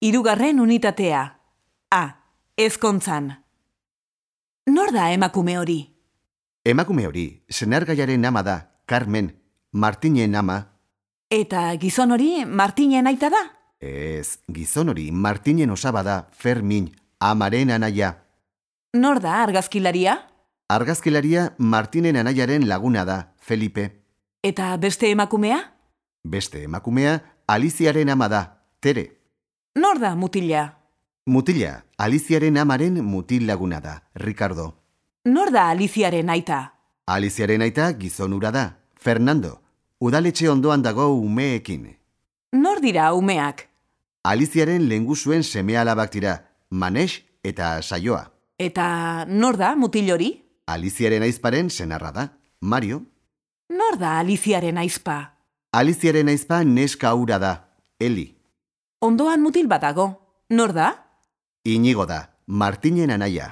Hirugarren unitatea. A. Ezkontzan. Nor da emakume hori? Emakume hori, senargaiaren ama da, Carmen, Martinen ama. Eta gizon hori Martinen aita da? Ez, gizon hori, Martinen osaba da, Fermin, amaren anaia. Nor da argazkilaria? Argazkilaria Martinen anaiaren laguna da, Felipe. Eta beste emakumea? Beste emakumea, Aliziaren ama da, Tere. Nor da mutila? Mutila, Aliziaren amaren mutil laguna da, Ricardo. Nor da Aliziaren aita? Aliziaren aita gizon ura da, Fernando. Udaletxe ondoan dago umeekin. Nor dira umeak? Aliziaren lengusuen seme alabak dira, Manex eta Saioa. Eta nor da mutil hori? Aliziaren aizparen senarra da, Mario. Nor da Aliziaren aizpa? Aliziaren aizpa neska ura da, Eli. Ondoan mutil bat dago. Nor da? Inigo da, Martinen anaia.